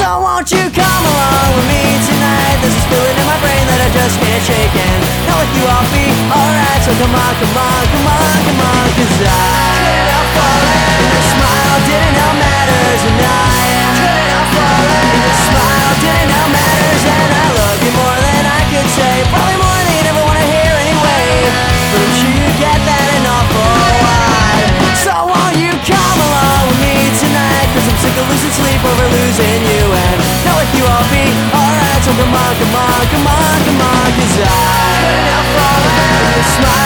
So won't you come along with me tonight? There's a feeling in my brain that I just can't shake And with you I'll be alright So come on, come on, come on, come on. Cause I couldn't help falling Your smile. Didn't help matters And I couldn't help falling Your smile. Didn't help matters And I love you more than I say. Probably more than you ever wanna hear anyway. You get that an awful lot So won't you come along with me tonight? Cause I'm sick of losing sleep over losing you come on, come on, come on, come on help falling Your smile